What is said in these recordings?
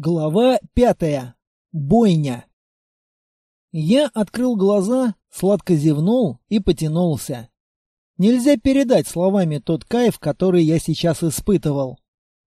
Глава пятая. Бойня. Я открыл глаза, сладко зевнул и потянулся. Нельзя передать словами тот кайф, который я сейчас испытывал.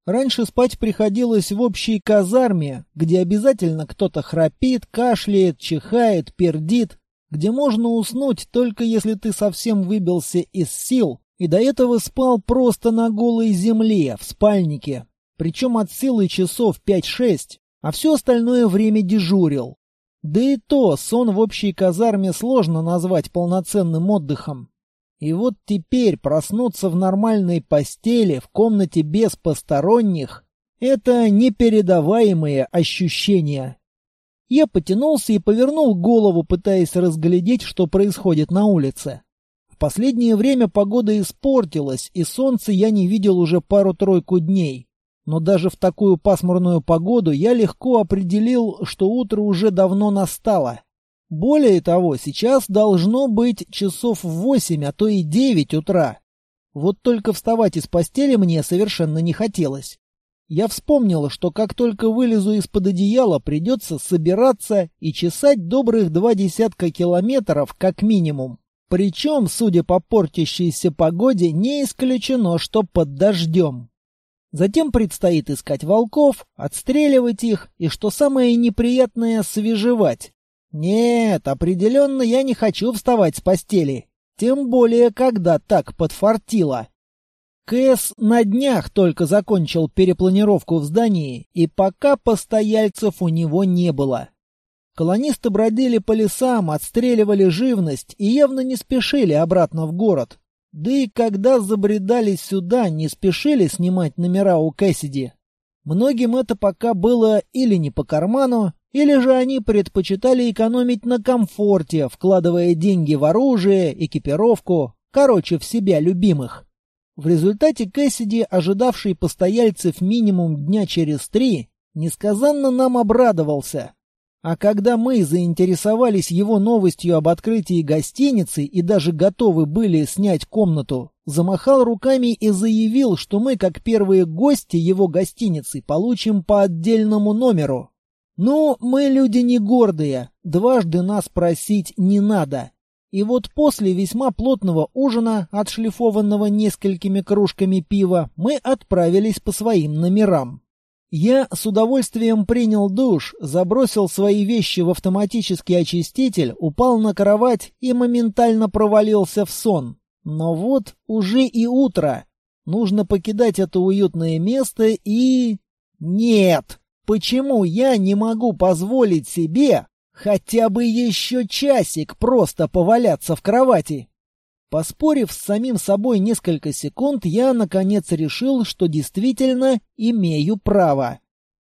Раньше спать приходилось в общей казарме, где обязательно кто-то храпит, кашляет, чихает, пердит, где можно уснуть только если ты совсем выбился из сил и до этого спал просто на голой земле, в спальнике, причем от силы часов 5-6, а все остальное время дежурил. Да и то сон в общей казарме сложно назвать полноценным отдыхом. И вот теперь проснуться в нормальной постели, в комнате без посторонних — это непередаваемые ощущения. Я потянулся и повернул голову, пытаясь разглядеть, что происходит на улице. В последнее время погода испортилась, и солнца я не видел уже пару-тройку дней но даже в такую пасмурную погоду я легко определил, что утро уже давно настало. Более того, сейчас должно быть часов в восемь, а то и девять утра. Вот только вставать из постели мне совершенно не хотелось. Я вспомнила, что как только вылезу из-под одеяла, придется собираться и чесать добрых два десятка километров как минимум. Причем, судя по портящейся погоде, не исключено, что под дождем. Затем предстоит искать волков, отстреливать их и, что самое неприятное, свежевать. Нет, определенно я не хочу вставать с постели. Тем более, когда так подфартило. КС на днях только закончил перепланировку в здании, и пока постояльцев у него не было. Колонисты бродили по лесам, отстреливали живность и явно не спешили обратно в город. Да и когда забредали сюда, не спешили снимать номера у Кэссиди. Многим это пока было или не по карману, или же они предпочитали экономить на комфорте, вкладывая деньги в оружие, экипировку, короче, в себя любимых. В результате Кэссиди, ожидавший постояльцев минимум дня через три, несказанно нам обрадовался. А когда мы заинтересовались его новостью об открытии гостиницы и даже готовы были снять комнату, замахал руками и заявил, что мы, как первые гости его гостиницы, получим по отдельному номеру. Ну, мы люди не гордые, дважды нас просить не надо. И вот после весьма плотного ужина, отшлифованного несколькими кружками пива, мы отправились по своим номерам. Я с удовольствием принял душ, забросил свои вещи в автоматический очиститель, упал на кровать и моментально провалился в сон. Но вот уже и утро. Нужно покидать это уютное место и... Нет! Почему я не могу позволить себе хотя бы еще часик просто поваляться в кровати? Поспорив с самим собой несколько секунд, я, наконец, решил, что действительно имею право.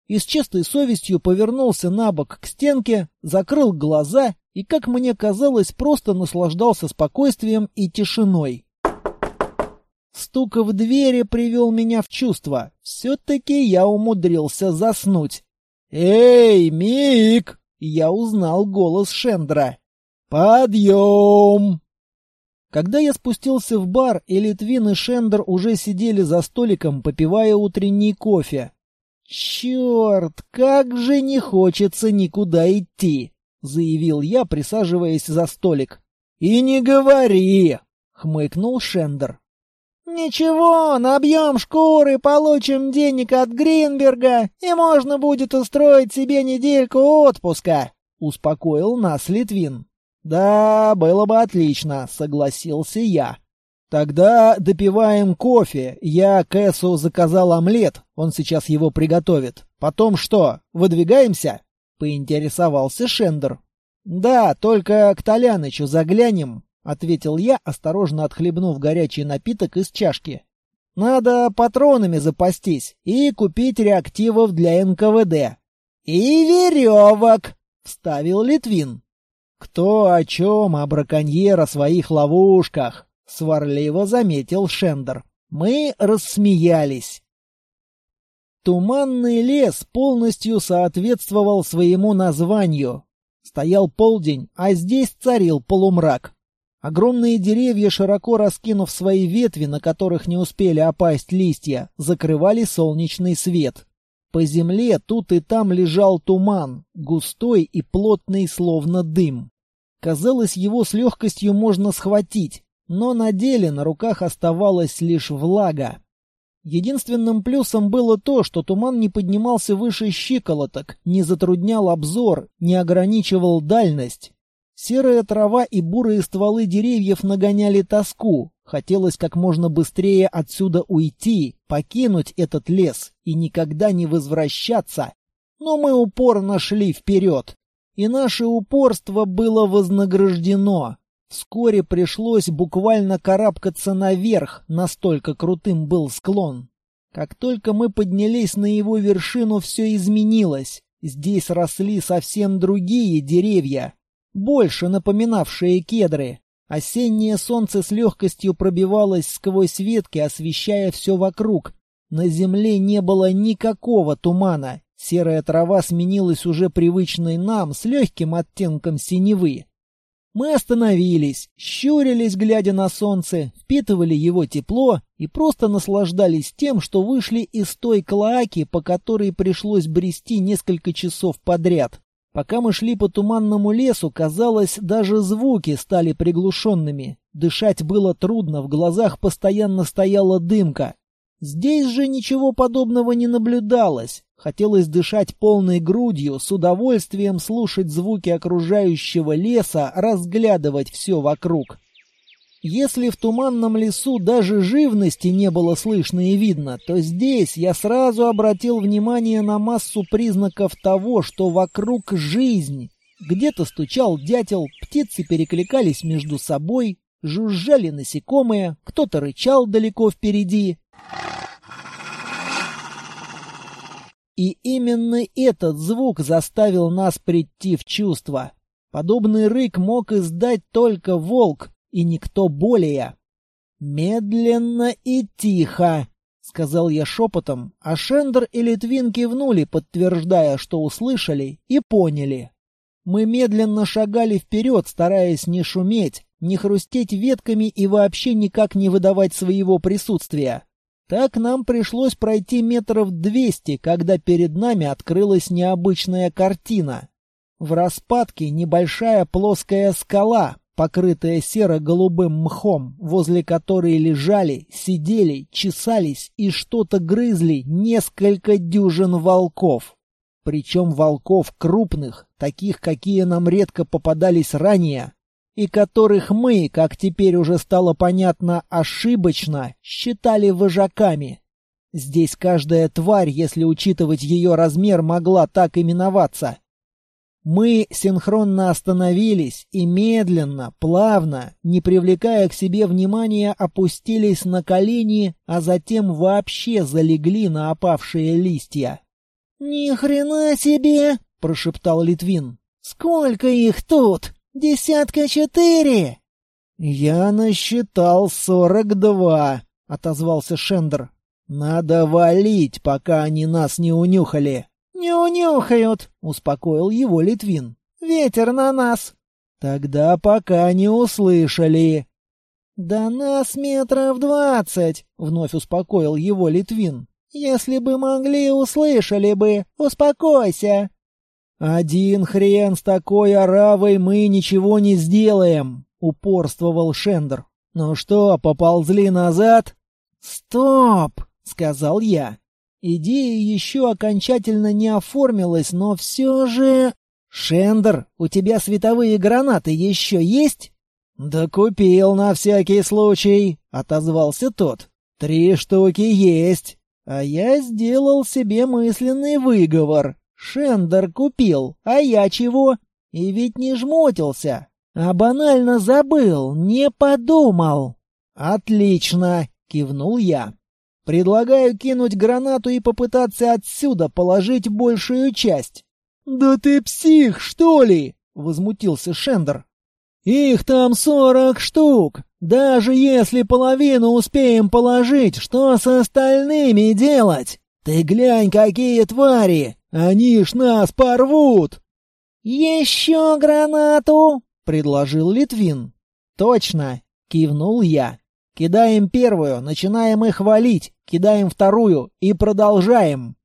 И с чистой совестью повернулся на бок к стенке, закрыл глаза и, как мне казалось, просто наслаждался спокойствием и тишиной. Стук в двери привел меня в чувство. Все-таки я умудрился заснуть. «Эй, Мик!» — я узнал голос Шендра. «Подъем!» Когда я спустился в бар, и Литвин и Шендер уже сидели за столиком, попивая утренний кофе. «Черт, как же не хочется никуда идти!» — заявил я, присаживаясь за столик. «И не говори!» — хмыкнул Шендер. «Ничего, набьем шкуры, получим денег от Гринберга, и можно будет устроить себе недельку отпуска», — успокоил нас Литвин. «Да, было бы отлично», — согласился я. «Тогда допиваем кофе. Я Кэссу заказал омлет, он сейчас его приготовит. Потом что, выдвигаемся?» — поинтересовался Шендер. «Да, только к Толянычу заглянем», — ответил я, осторожно отхлебнув горячий напиток из чашки. «Надо патронами запастись и купить реактивов для НКВД». «И веревок», — вставил Литвин. «Кто о чем, о браконьер о своих ловушках?» — сварливо заметил Шендер. Мы рассмеялись. Туманный лес полностью соответствовал своему названию. Стоял полдень, а здесь царил полумрак. Огромные деревья, широко раскинув свои ветви, на которых не успели опасть листья, закрывали солнечный свет. По земле тут и там лежал туман, густой и плотный, словно дым. Казалось, его с легкостью можно схватить, но на деле на руках оставалась лишь влага. Единственным плюсом было то, что туман не поднимался выше щиколоток, не затруднял обзор, не ограничивал дальность. Серая трава и бурые стволы деревьев нагоняли тоску. Хотелось как можно быстрее отсюда уйти, покинуть этот лес и никогда не возвращаться. Но мы упорно шли вперед. И наше упорство было вознаграждено. Вскоре пришлось буквально карабкаться наверх, настолько крутым был склон. Как только мы поднялись на его вершину, все изменилось. Здесь росли совсем другие деревья, больше напоминавшие кедры. Осеннее солнце с легкостью пробивалось сквозь ветки, освещая все вокруг. На земле не было никакого тумана. Серая трава сменилась уже привычной нам с легким оттенком синевы. Мы остановились, щурились, глядя на солнце, впитывали его тепло и просто наслаждались тем, что вышли из той клоаки, по которой пришлось брести несколько часов подряд. Пока мы шли по туманному лесу, казалось, даже звуки стали приглушенными. Дышать было трудно, в глазах постоянно стояла дымка. Здесь же ничего подобного не наблюдалось. Хотелось дышать полной грудью, с удовольствием слушать звуки окружающего леса, разглядывать все вокруг. Если в туманном лесу даже живности не было слышно и видно, то здесь я сразу обратил внимание на массу признаков того, что вокруг жизнь. Где-то стучал дятел, птицы перекликались между собой, жужжали насекомые, кто-то рычал далеко впереди. И именно этот звук заставил нас прийти в чувство. Подобный рык мог издать только волк, и никто более. «Медленно и тихо», — сказал я шепотом, а Шендер и Литвин кивнули, подтверждая, что услышали и поняли. Мы медленно шагали вперед, стараясь не шуметь, не хрустеть ветками и вообще никак не выдавать своего присутствия. Так нам пришлось пройти метров двести, когда перед нами открылась необычная картина. В распадке небольшая плоская скала, покрытая серо-голубым мхом, возле которой лежали, сидели, чесались и что-то грызли несколько дюжин волков. Причем волков крупных, таких, какие нам редко попадались ранее, и которых мы, как теперь уже стало понятно, ошибочно считали вожаками. Здесь каждая тварь, если учитывать ее размер, могла так именоваться. Мы синхронно остановились и медленно, плавно, не привлекая к себе внимания, опустились на колени, а затем вообще залегли на опавшие листья. «Ни хрена себе!» — прошептал Литвин. «Сколько их тут? Десятка четыре!» «Я насчитал сорок два», — отозвался Шендер. «Надо валить, пока они нас не унюхали». «Не унюхают», — успокоил его Литвин. «Ветер на нас». «Тогда пока не услышали». «Да нас метров двадцать», — вновь успокоил его Литвин. «Если бы могли, услышали бы. Успокойся». «Один хрен с такой оравой мы ничего не сделаем», — упорствовал Шендер. «Ну что, поползли назад?» «Стоп!» — сказал я. Идея еще окончательно не оформилась, но все же... «Шендер, у тебя световые гранаты еще есть?» «Да купил на всякий случай», — отозвался тот. «Три штуки есть». А я сделал себе мысленный выговор. Шендер купил, а я чего? И ведь не жмотился, а банально забыл, не подумал. «Отлично!» — кивнул я. Предлагаю кинуть гранату и попытаться отсюда положить большую часть. Да ты псих, что ли? возмутился Шендер. Их там сорок штук. Даже если половину успеем положить, что с остальными делать? Ты глянь, какие твари! Они ж нас порвут! Еще гранату, предложил Литвин. Точно, кивнул я. Кидаем первую, начинаем их валить, кидаем вторую и продолжаем.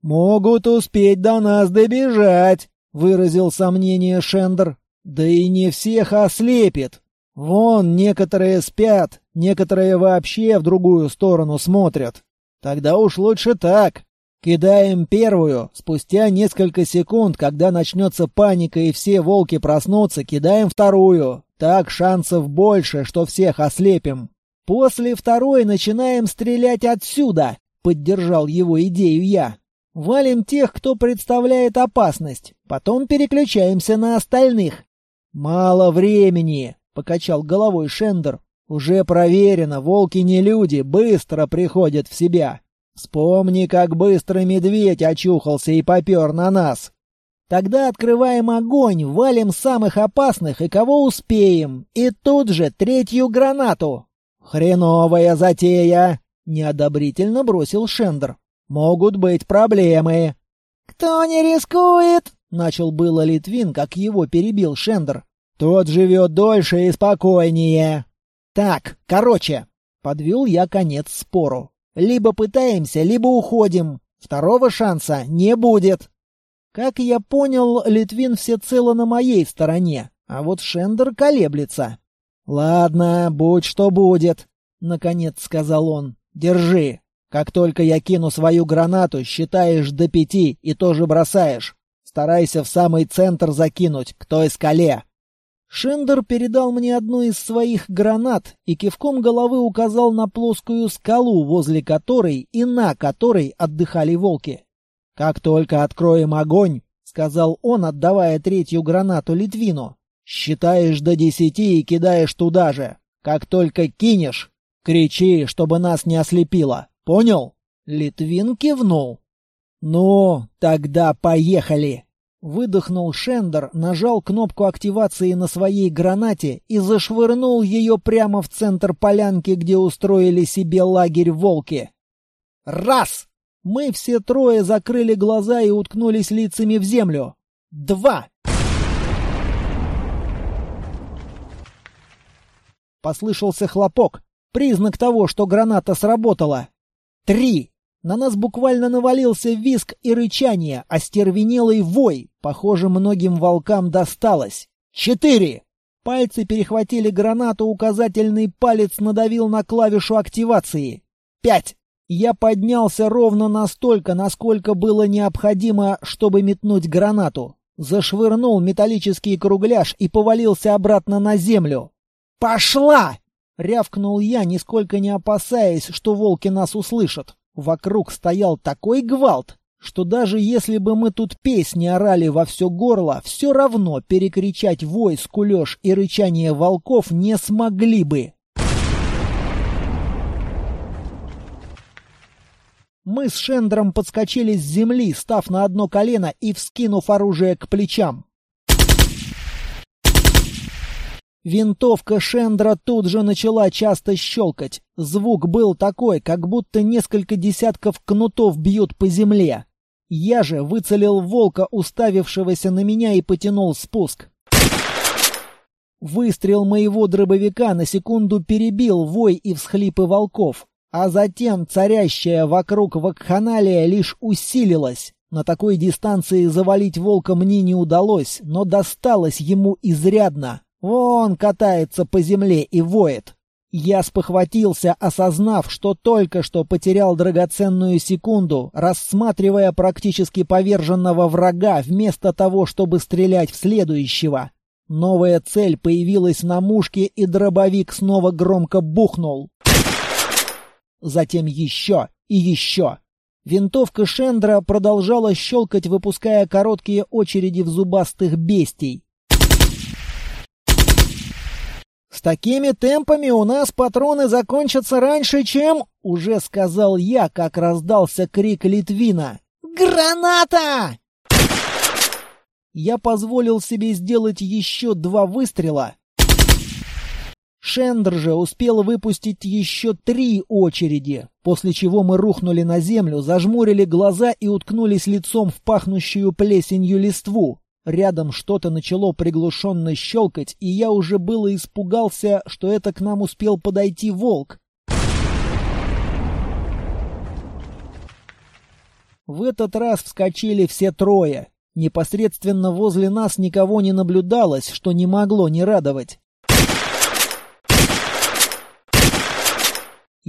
«Могут успеть до нас добежать», — выразил сомнение Шендер. «Да и не всех ослепит. Вон, некоторые спят, некоторые вообще в другую сторону смотрят. Тогда уж лучше так. Кидаем первую, спустя несколько секунд, когда начнется паника и все волки проснутся, кидаем вторую. Так шансов больше, что всех ослепим. После второй начинаем стрелять отсюда, поддержал его идею я. Валим тех, кто представляет опасность. Потом переключаемся на остальных. Мало времени, покачал головой Шендер. Уже проверено, волки не люди, быстро приходят в себя. Вспомни, как быстро медведь очухался и попер на нас. Тогда открываем огонь, валим самых опасных и кого успеем, и тут же третью гранату. Хреновая затея, неодобрительно бросил Шендер. Могут быть проблемы. Кто не рискует? начал было Литвин, как его перебил Шендер. Тот живет дольше и спокойнее. Так, короче, подвел я конец спору. Либо пытаемся, либо уходим. Второго шанса не будет. Как я понял, Литвин всецело на моей стороне, а вот Шендер колеблется. «Ладно, будь что будет», — наконец сказал он. «Держи. Как только я кину свою гранату, считаешь до пяти и тоже бросаешь. Старайся в самый центр закинуть, к той скале. Шендер передал мне одну из своих гранат и кивком головы указал на плоскую скалу, возле которой и на которой отдыхали волки. «Как только откроем огонь», — сказал он, отдавая третью гранату Литвину, — «считаешь до десяти и кидаешь туда же. Как только кинешь, кричи, чтобы нас не ослепило. Понял?» Литвин кивнул. «Ну, тогда поехали!» Выдохнул Шендер, нажал кнопку активации на своей гранате и зашвырнул ее прямо в центр полянки, где устроили себе лагерь волки. Раз! Мы все трое закрыли глаза и уткнулись лицами в землю. Два! Послышался хлопок, признак того, что граната сработала. Три! На нас буквально навалился виск и рычание, остервенелый вой. Похоже, многим волкам досталось. Четыре! Пальцы перехватили гранату, указательный палец надавил на клавишу активации. Пять! Я поднялся ровно настолько, насколько было необходимо, чтобы метнуть гранату. Зашвырнул металлический кругляш и повалился обратно на землю. «Пошла!» — рявкнул я, нисколько не опасаясь, что волки нас услышат. Вокруг стоял такой гвалт, что даже если бы мы тут песни орали во все горло, все равно перекричать вой, скулеж и рычание волков не смогли бы. Мы с Шендром подскочили с земли, став на одно колено и вскинув оружие к плечам. Винтовка Шендра тут же начала часто щелкать. Звук был такой, как будто несколько десятков кнутов бьют по земле. Я же выцелил волка, уставившегося на меня, и потянул спуск. Выстрел моего дробовика на секунду перебил вой и всхлипы волков, а затем царящая вокруг вакханалия лишь усилилась. На такой дистанции завалить волка мне не удалось, но досталось ему изрядно. Вон катается по земле и воет. Я спохватился, осознав, что только что потерял драгоценную секунду, рассматривая практически поверженного врага вместо того, чтобы стрелять в следующего. Новая цель появилась на мушке, и дробовик снова громко бухнул. Затем еще и еще. Винтовка Шендра продолжала щелкать, выпуская короткие очереди в зубастых бестий. «С такими темпами у нас патроны закончатся раньше, чем...» — уже сказал я, как раздался крик Литвина. «Граната!» Я позволил себе сделать еще два выстрела. Шендер же успел выпустить еще три очереди, после чего мы рухнули на землю, зажмурили глаза и уткнулись лицом в пахнущую плесенью листву. Рядом что-то начало приглушенно щелкать, и я уже было испугался, что это к нам успел подойти волк. В этот раз вскочили все трое. Непосредственно возле нас никого не наблюдалось, что не могло не радовать.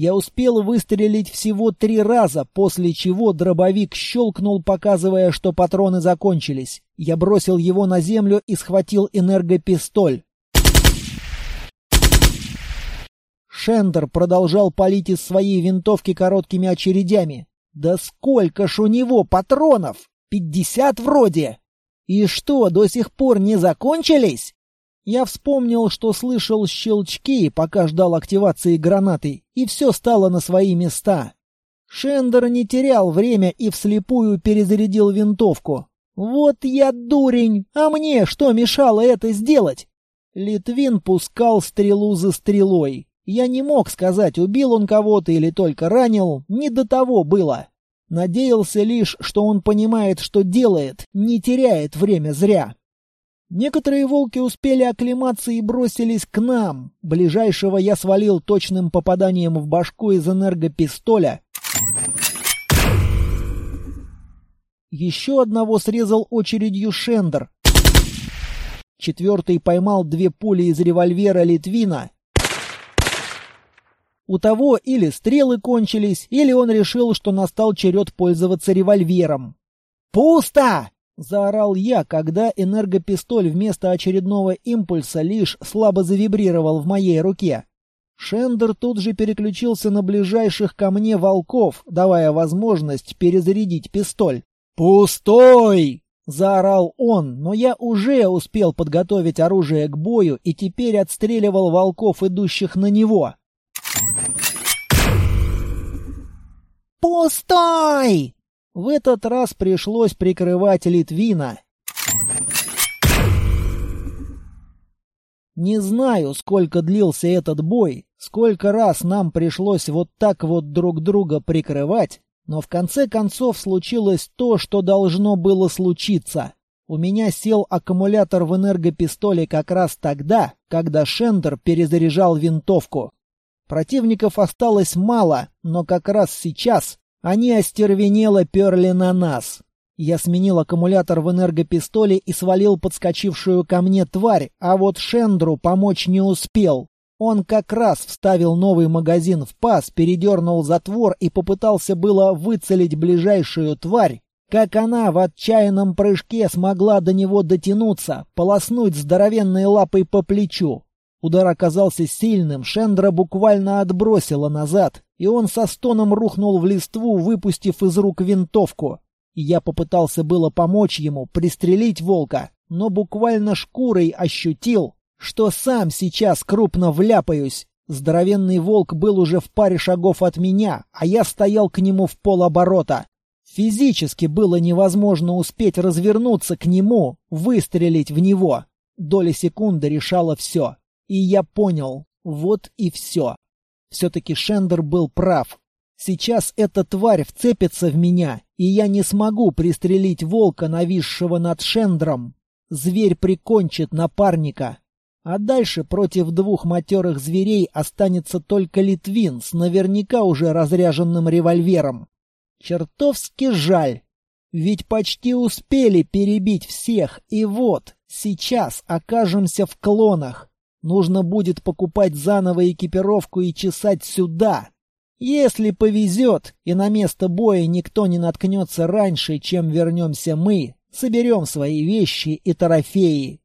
Я успел выстрелить всего три раза, после чего дробовик щелкнул, показывая, что патроны закончились. Я бросил его на землю и схватил энергопистоль. Шендер продолжал палить из своей винтовки короткими очередями. «Да сколько ж у него патронов! Пятьдесят вроде! И что, до сих пор не закончились?» Я вспомнил, что слышал щелчки, пока ждал активации гранаты, и все стало на свои места. Шендер не терял время и вслепую перезарядил винтовку. «Вот я дурень! А мне что мешало это сделать?» Литвин пускал стрелу за стрелой. Я не мог сказать, убил он кого-то или только ранил, не до того было. Надеялся лишь, что он понимает, что делает, не теряет время зря. Некоторые волки успели оклематься и бросились к нам. Ближайшего я свалил точным попаданием в башку из энергопистоля. Еще одного срезал очередью Шендер. Четвертый поймал две пули из револьвера Литвина. У того или стрелы кончились, или он решил, что настал черед пользоваться револьвером. «Пусто!» Заорал я, когда энергопистоль вместо очередного импульса лишь слабо завибрировал в моей руке. Шендер тут же переключился на ближайших ко мне волков, давая возможность перезарядить пистоль. «Пустой!» — заорал он, но я уже успел подготовить оружие к бою и теперь отстреливал волков, идущих на него. «Пустой!» В этот раз пришлось прикрывать Литвина. Не знаю, сколько длился этот бой, сколько раз нам пришлось вот так вот друг друга прикрывать, но в конце концов случилось то, что должно было случиться. У меня сел аккумулятор в энергопистоле как раз тогда, когда Шендер перезаряжал винтовку. Противников осталось мало, но как раз сейчас они остервенело перли на нас. Я сменил аккумулятор в энергопистоле и свалил подскочившую ко мне тварь, а вот Шендру помочь не успел. Он как раз вставил новый магазин в паз, передернул затвор и попытался было выцелить ближайшую тварь, как она в отчаянном прыжке смогла до него дотянуться, полоснуть здоровенной лапой по плечу. Удар оказался сильным, Шендра буквально отбросила назад, и он со стоном рухнул в листву, выпустив из рук винтовку. Я попытался было помочь ему, пристрелить волка, но буквально шкурой ощутил, что сам сейчас крупно вляпаюсь. Здоровенный волк был уже в паре шагов от меня, а я стоял к нему в полоборота. Физически было невозможно успеть развернуться к нему, выстрелить в него. Доля секунды решала все. И я понял, вот и все. Все-таки Шендер был прав. Сейчас эта тварь вцепится в меня, и я не смогу пристрелить волка, нависшего над Шендром. Зверь прикончит напарника. А дальше против двух матерых зверей останется только Литвин с наверняка уже разряженным револьвером. Чертовски жаль. Ведь почти успели перебить всех, и вот, сейчас окажемся в клонах. Нужно будет покупать заново экипировку и чесать сюда. Если повезет, и на место боя никто не наткнется раньше, чем вернемся мы, соберем свои вещи и трофеи.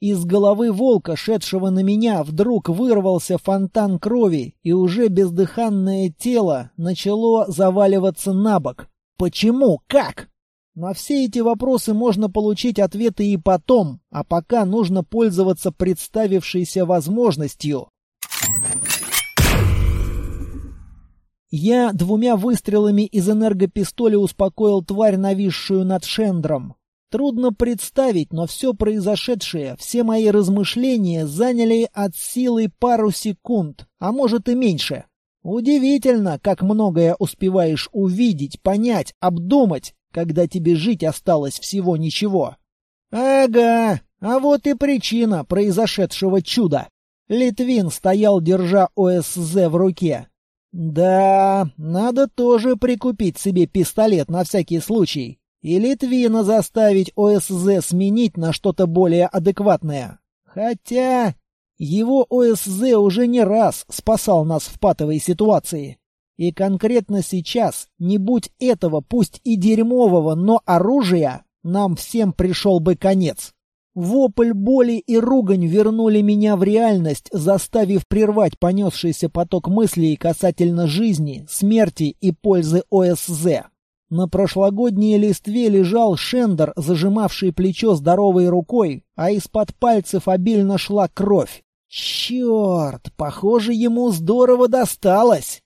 Из головы волка, шедшего на меня, вдруг вырвался фонтан крови, и уже бездыханное тело начало заваливаться на бок. Почему? Как? На все эти вопросы можно получить ответы и потом, а пока нужно пользоваться представившейся возможностью. Я двумя выстрелами из энергопистоля успокоил тварь, нависшую над Шендром. Трудно представить, но все произошедшее, все мои размышления заняли от силы пару секунд, а может и меньше. Удивительно, как многое успеваешь увидеть, понять, обдумать, когда тебе жить осталось всего ничего. Ага, а вот и причина произошедшего чуда. Литвин стоял, держа ОСЗ в руке. Да, надо тоже прикупить себе пистолет на всякий случай. И Литвина заставить ОСЗ сменить на что-то более адекватное. Хотя его ОСЗ уже не раз спасал нас в патовой ситуации. И конкретно сейчас, не будь этого, пусть и дерьмового, но оружия, нам всем пришел бы конец. Вопль боли и ругань вернули меня в реальность, заставив прервать понесшийся поток мыслей касательно жизни, смерти и пользы ОСЗ. На прошлогодней листве лежал Шендер, зажимавший плечо здоровой рукой, а из-под пальцев обильно шла кровь. Черт, похоже, ему здорово досталось.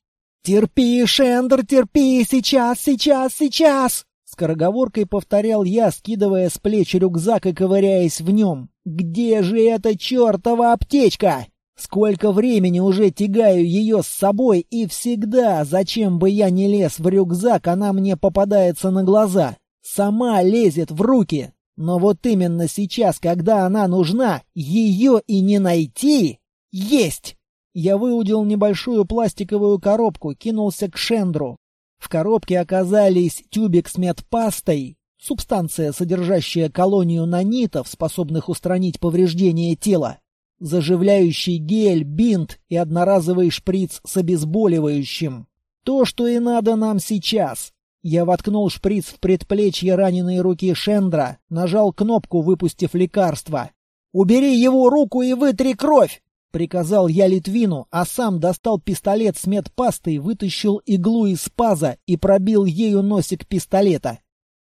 «Терпи, Шендер, терпи, сейчас, сейчас, сейчас!» Скороговоркой повторял я, скидывая с плеч рюкзак и ковыряясь в нем. «Где же эта чертова аптечка? Сколько времени уже тягаю ее с собой, и всегда, зачем бы я не лез в рюкзак, она мне попадается на глаза. Сама лезет в руки. Но вот именно сейчас, когда она нужна, ее и не найти... Есть!» Я выудил небольшую пластиковую коробку, кинулся к Шендру. В коробке оказались тюбик с медпастой, субстанция, содержащая колонию нанитов, способных устранить повреждения тела, заживляющий гель, бинт и одноразовый шприц с обезболивающим. То, что и надо нам сейчас. Я воткнул шприц в предплечье раненой руки Шендра, нажал кнопку, выпустив лекарство. «Убери его руку и вытри кровь!» — приказал я Литвину, а сам достал пистолет с медпастой, вытащил иглу из паза и пробил ею носик пистолета.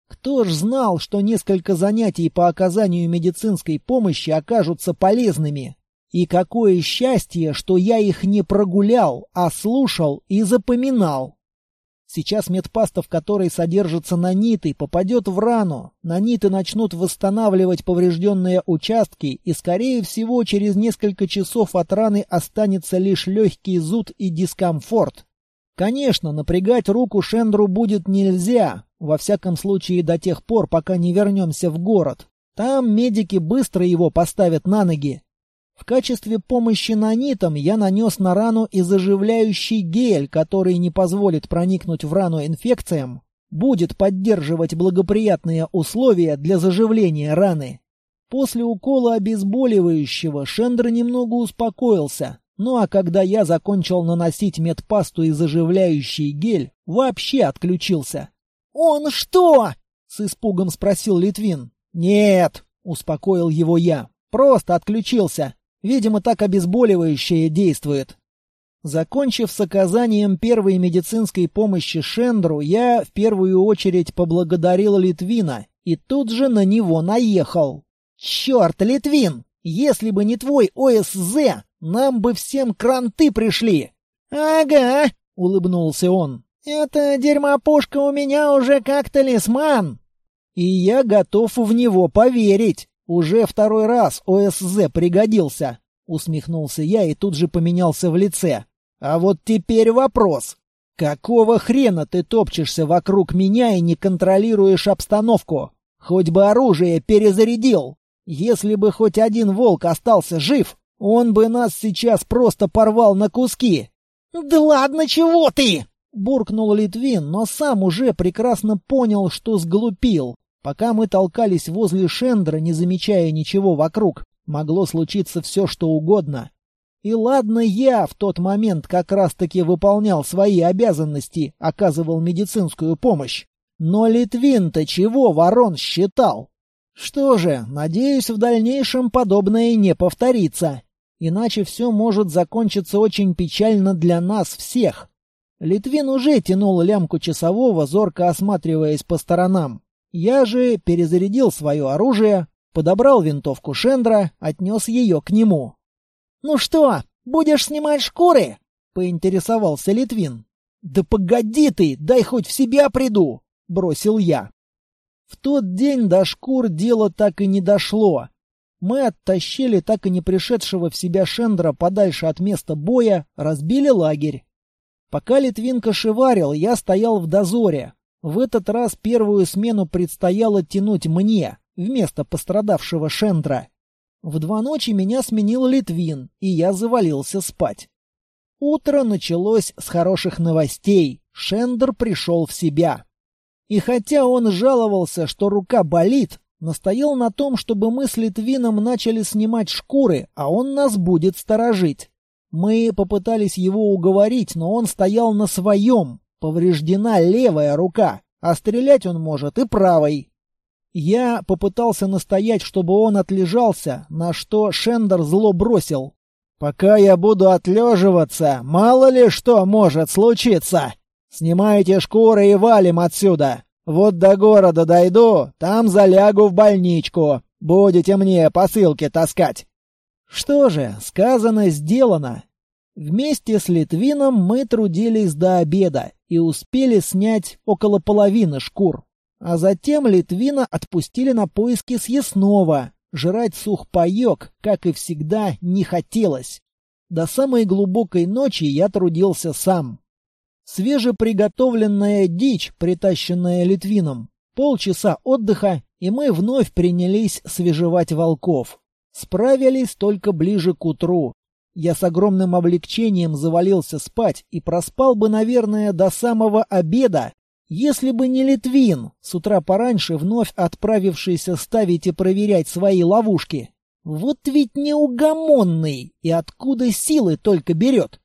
Кто ж знал, что несколько занятий по оказанию медицинской помощи окажутся полезными? И какое счастье, что я их не прогулял, а слушал и запоминал. Сейчас медпаста, в которой содержатся наниты, попадет в рану. Наниты начнут восстанавливать поврежденные участки, и, скорее всего, через несколько часов от раны останется лишь легкий зуд и дискомфорт. Конечно, напрягать руку Шендру будет нельзя, во всяком случае до тех пор, пока не вернемся в город. Там медики быстро его поставят на ноги. В качестве помощи нанитам я нанес на рану и заживляющий гель, который не позволит проникнуть в рану инфекциям, будет поддерживать благоприятные условия для заживления раны. После укола обезболивающего Шендер немного успокоился, ну а когда я закончил наносить медпасту и заживляющий гель, вообще отключился. «Он что?» — с испугом спросил Литвин. «Нет», — успокоил его я, — «просто отключился. Видимо, так обезболивающее действует. Закончив с оказанием первой медицинской помощи Шендру, я в первую очередь поблагодарил Литвина и тут же на него наехал. «Черт, Литвин! Если бы не твой ОСЗ, нам бы всем кранты пришли!» «Ага!» — улыбнулся он. «Это дерьмопушка у меня уже как талисман!» «И я готов в него поверить!» «Уже второй раз ОСЗ пригодился», — усмехнулся я и тут же поменялся в лице. «А вот теперь вопрос. Какого хрена ты топчешься вокруг меня и не контролируешь обстановку? Хоть бы оружие перезарядил. Если бы хоть один волк остался жив, он бы нас сейчас просто порвал на куски». «Да ладно, чего ты?» — буркнул Литвин, но сам уже прекрасно понял, что сглупил. Пока мы толкались возле Шендра, не замечая ничего вокруг, могло случиться все, что угодно. И ладно, я в тот момент как раз-таки выполнял свои обязанности, оказывал медицинскую помощь. Но Литвин-то чего ворон считал? Что же, надеюсь, в дальнейшем подобное не повторится. Иначе все может закончиться очень печально для нас всех. Литвин уже тянул лямку часового, зорко осматриваясь по сторонам. Я же перезарядил свое оружие, подобрал винтовку Шендра, отнес ее к нему. «Ну что, будешь снимать шкуры?» — поинтересовался Литвин. «Да погоди ты, дай хоть в себя приду!» — бросил я. В тот день до шкур дело так и не дошло. Мы оттащили так и не пришедшего в себя Шендра подальше от места боя, разбили лагерь. Пока Литвин кошеварил, я стоял в дозоре, в этот раз первую смену предстояло тянуть мне, вместо пострадавшего Шендра. В два ночи меня сменил Литвин, и я завалился спать. Утро началось с хороших новостей. Шендер пришел в себя. И хотя он жаловался, что рука болит, настоял на том, чтобы мы с Литвином начали снимать шкуры, а он нас будет сторожить. Мы попытались его уговорить, но он стоял на своем. Повреждена левая рука, а стрелять он может и правой. Я попытался настоять, чтобы он отлежался, на что Шендер зло бросил. «Пока я буду отлеживаться, мало ли что может случиться. Снимайте шкуры и валим отсюда. Вот до города дойду, там залягу в больничку. Будете мне посылки таскать». Что же, сказано, сделано. Вместе с Литвином мы трудились до обеда и успели снять около половины шкур. А затем Литвина отпустили на поиски съестного. Жрать сухпайок, как и всегда, не хотелось. До самой глубокой ночи я трудился сам. Свежеприготовленная дичь, притащенная Литвином, полчаса отдыха, и мы вновь принялись свежевать волков. Справились только ближе к утру. Я с огромным облегчением завалился спать и проспал бы, наверное, до самого обеда, если бы не Литвин, с утра пораньше вновь отправившийся ставить и проверять свои ловушки. Вот ведь неугомонный, и откуда силы только берет.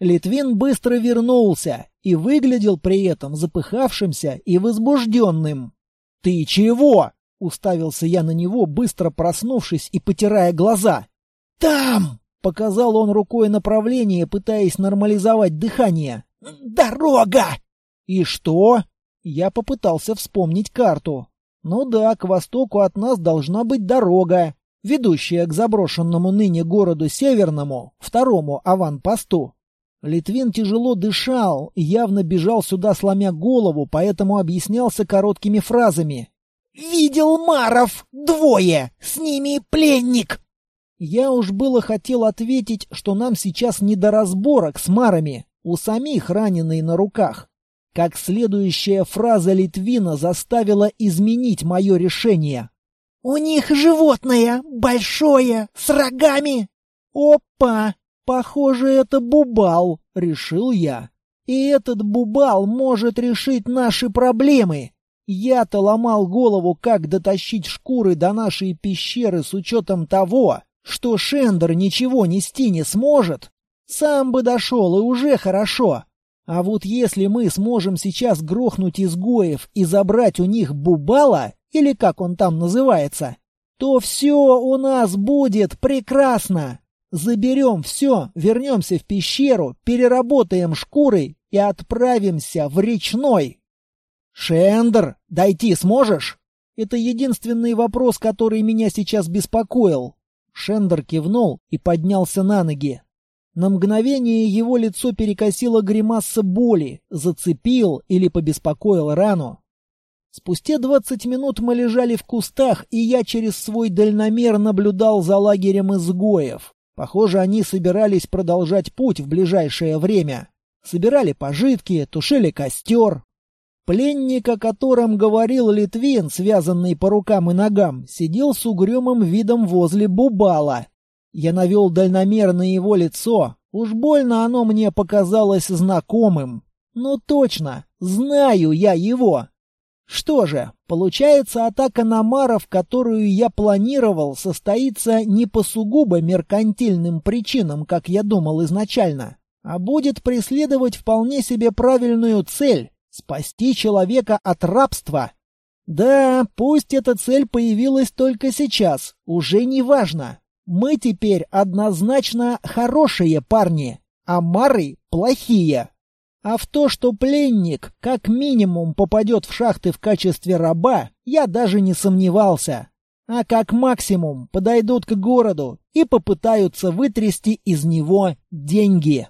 Литвин быстро вернулся и выглядел при этом запыхавшимся и возбужденным. «Ты чего?» — уставился я на него, быстро проснувшись и потирая глаза. «Там!» — показал он рукой направление, пытаясь нормализовать дыхание. «Дорога!» «И что?» Я попытался вспомнить карту. «Ну да, к востоку от нас должна быть дорога, ведущая к заброшенному ныне городу Северному, второму аванпосту. Литвин тяжело дышал, явно бежал сюда, сломя голову, поэтому объяснялся короткими фразами. «Видел Маров! Двое! С ними пленник!» Я уж было хотел ответить, что нам сейчас не до разборок с Марами, у самих раненые на руках. Как следующая фраза Литвина заставила изменить мое решение. «У них животное, большое, с рогами!» «Опа! Похоже, это Бубал!» — решил я. «И этот Бубал может решить наши проблемы!» Я-то ломал голову, как дотащить шкуры до нашей пещеры с учетом того, что Шендер ничего нести не сможет. Сам бы дошел, и уже хорошо. А вот если мы сможем сейчас грохнуть изгоев и забрать у них Бубала, или как он там называется, то все у нас будет прекрасно. Заберем все, вернемся в пещеру, переработаем шкуры и отправимся в речной. Шендер, дойти сможешь? Это единственный вопрос, который меня сейчас беспокоил. Шендер кивнул и поднялся на ноги. На мгновение его лицо перекосило гримаса боли, зацепил или побеспокоил рану. Спустя двадцать минут мы лежали в кустах, и я через свой дальномер наблюдал за лагерем изгоев. Похоже, они собирались продолжать путь в ближайшее время. Собирали пожитки, тушили костер. Пленник, о котором говорил Литвин, связанный по рукам и ногам, сидел с угрюмым видом возле Бубала, я навел дальномер на его лицо. Уж больно оно мне показалось знакомым. Ну точно, знаю я его. Что же, получается, атака на Маров, которую я планировал, состоится не по сугубо меркантильным причинам, как я думал изначально, а будет преследовать вполне себе правильную цель — спасти человека от рабства. Да, пусть эта цель появилась только сейчас, уже не важно. Мы теперь однозначно хорошие парни, а Мары плохие. А в то, что пленник как минимум попадет в шахты в качестве раба, я даже не сомневался. А как максимум подойдут к городу и попытаются вытрясти из него деньги.